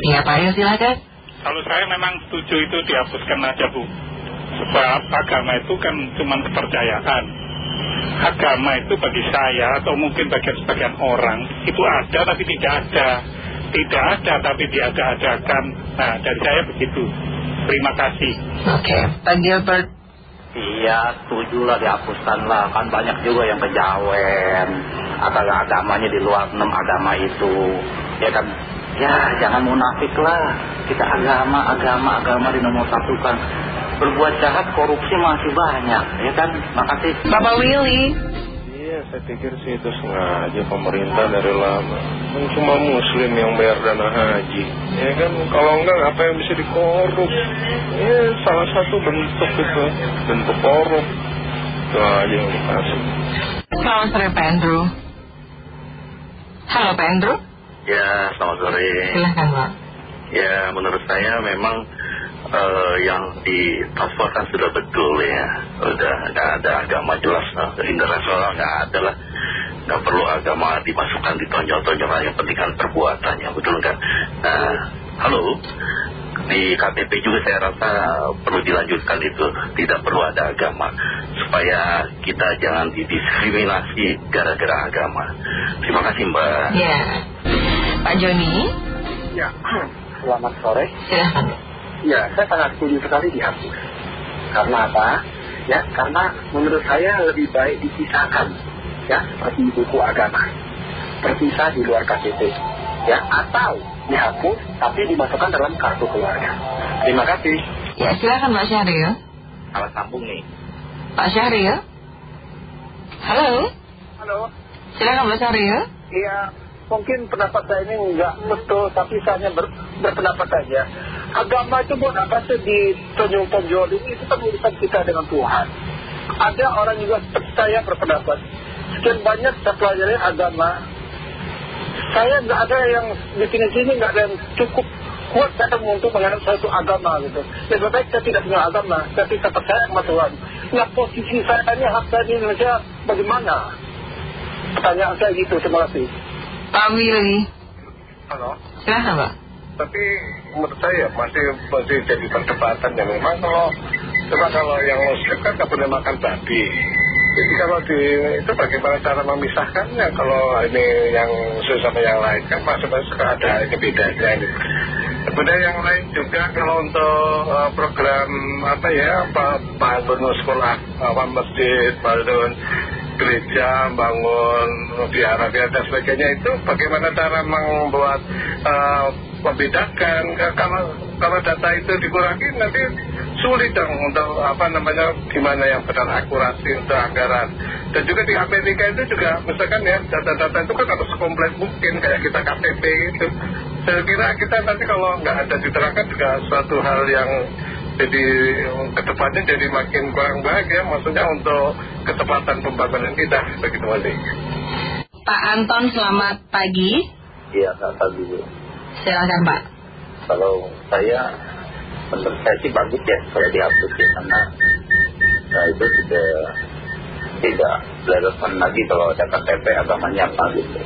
Iya Pak Aryo silakan. Kalau saya memang setuju itu dihapuskan aja Bu. Sebab agama itu kan cuma kepercayaan. Agama itu bagi saya atau mungkin bagi sebagian orang itu ada tapi tidak ada. Tidak ada tapi diada-adakan. Nah dari saya begitu. Terima kasih. Oke, Pak Gilbert. Iya, setuju lah dihapuskan lah. Kan banyak juga yang kejawen. Atau agamanya di luar enam agama itu. Ya kan, ya jangan munafik lah. Kita agama, agama, agama di nomor satu kan. Berbuat jahat, korupsi masih banyak. Ya kan, makasih. Bapak Willy. Iya, saya pikir sih itu sengaja pemerintah dari lama. Cuma muslim yang bayar dana haji. Ya kan, kalau enggak apa yang bisa dikorup? Ya, salah satu bentuk itu, bentuk korup. Itu aja yang dikasih. Selamat sore Pak Andrew. Halo Pak Andrew. Ya, selamat sore. Silahkan Pak. Ya, menurut saya memang eh, yang ditransferkan sudah betul ya. Udah nggak ada agama jelas. Nah, internasional nggak ada lah. Nggak perlu agama dimasukkan di tonjol-tonjol. Yang penting kan perbuatannya, betul kan? Nah, halo. Di KTP juga saya rasa perlu dilanjutkan itu. Tidak perlu ada agama. Supaya kita jangan didiskriminasi gara-gara agama. Terima kasih Mbak. Ya. Pak Joni. Ya, selamat sore. Silahkan. Ya, saya sangat setuju sekali dihapus. Karena apa? Ya, karena menurut saya lebih baik dipisahkan. Ya, seperti buku agama. Terpisah di luar KTP. Ya, atau dihapus tapi dimasukkan dalam kartu keluarga. Terima kasih. Ya silahkan Pak Syahril. Salah sambung nih. Pak Syahril. Halo. Halo. Silakan Pak Syahril. Iya, mungkin pendapat saya ini nggak betul, tapi saya hanya ber, berpendapat saja. Agama itu buat apa sih ditonjol-tonjol ini? Itu kan urusan kita dengan Tuhan. Ada orang juga seperti saya berpendapat. Sekian banyak saya pelajari agama. Saya nggak ada yang definisinya nggak ada yang cukup kuat saya untuk menganggap satu agama gitu. Lebih baik saya tidak punya agama, tapi saya percaya sama Tuhan. Nah posisi saya ini hak saya di Indonesia bagaimana? Pertanyaan saya gitu, terima kasih. Pak Willy. Halo. Silahkan Pak. Tapi menurut saya masih masih jadi perdebatan ya memang kalau cuma kalau yang muslim kan nggak boleh makan babi. Jadi kalau di itu bagaimana cara memisahkannya kalau ini yang muslim sama yang lain kan masing-masing ada ini bedanya ini. Kemudian yang lain juga kalau untuk eh, program apa ya apa bangun sekolah apa masjid bangun gereja bangun biara dan sebagainya itu bagaimana cara membuat eh, membedakan? Kalau kalau data itu dikurangi nanti sulit dong untuk apa namanya gimana yang benar akurasi untuk anggaran. Dan juga di Amerika itu juga misalkan ya data-data itu kan harus komplit mungkin kayak kita KTP itu saya kira kita nanti kalau nggak ada diterangkan juga suatu hal yang jadi ke depannya jadi makin kurang baik ya maksudnya untuk kecepatan pembangunan kita begitu aja Pak Anton selamat pagi. Iya, selamat pagi Bu. Silahkan Pak. Kalau saya, menurut saya sih bagus ya saya dihapus ya karena nah itu sudah tidak relevan lagi kalau ada KTP agamanya apa gitu.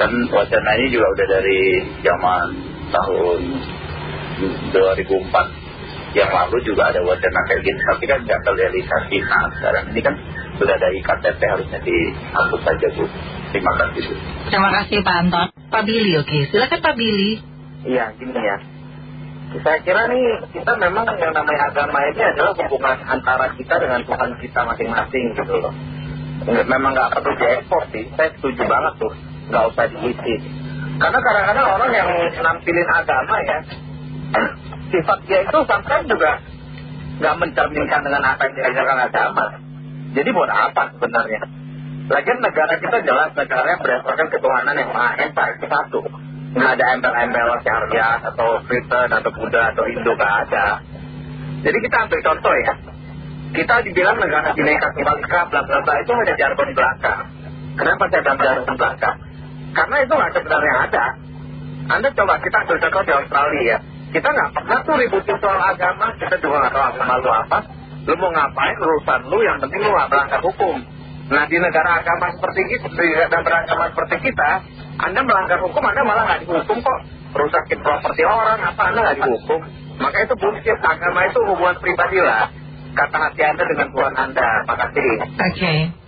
Dan wacananya juga udah dari zaman tahun 2004 yang lalu juga ada wacana kayak gitu tapi kan nggak terrealisasi nah sekarang ini kan sudah ada IKTP harusnya dihapus saja Bu terima kasih Bu Terima kasih Pak Anton. Pak Billy oke. Silakan Pak Billy. Iya, gini ya. Saya kira nih kita memang yang namanya agama ini adalah hubungan antara kita dengan Tuhan kita masing-masing gitu loh. Memang nggak perlu diekspor sih. Saya setuju banget tuh. Nggak usah diisi. Karena kadang-kadang orang yang nampilin agama ya, sifat dia itu sampai juga nggak mencerminkan dengan apa yang diajarkan agama. Jadi buat apa sebenarnya? Lagian negara kita jelas negara yang berdasarkan ketuhanan yang maha esa itu satu. Nggak ada embel-embel syariah atau Kristen atau Buddha atau Hindu nggak ada. Jadi kita ambil contoh ya. Kita dibilang negara bineka tunggal ika bla bla bla itu hanya jargon belaka. Kenapa saya bilang jargon belaka? Karena itu nggak sebenarnya ada. Anda coba kita contoh di Australia ya. Kita nggak pernah tuh ributin soal agama. Kita juga nggak tahu agama lu apa. Lu mau ngapain urusan lu yang penting lu nggak melanggar hukum. Nah di negara agama seperti kita, di negara beragama seperti kita, Anda melanggar hukum, Anda malah nggak dihukum kok. rusakin properti orang apa anda nggak dihukum maka itu bullshit agama itu hubungan pribadi lah kata hati anda dengan Tuhan anda makasih Oke.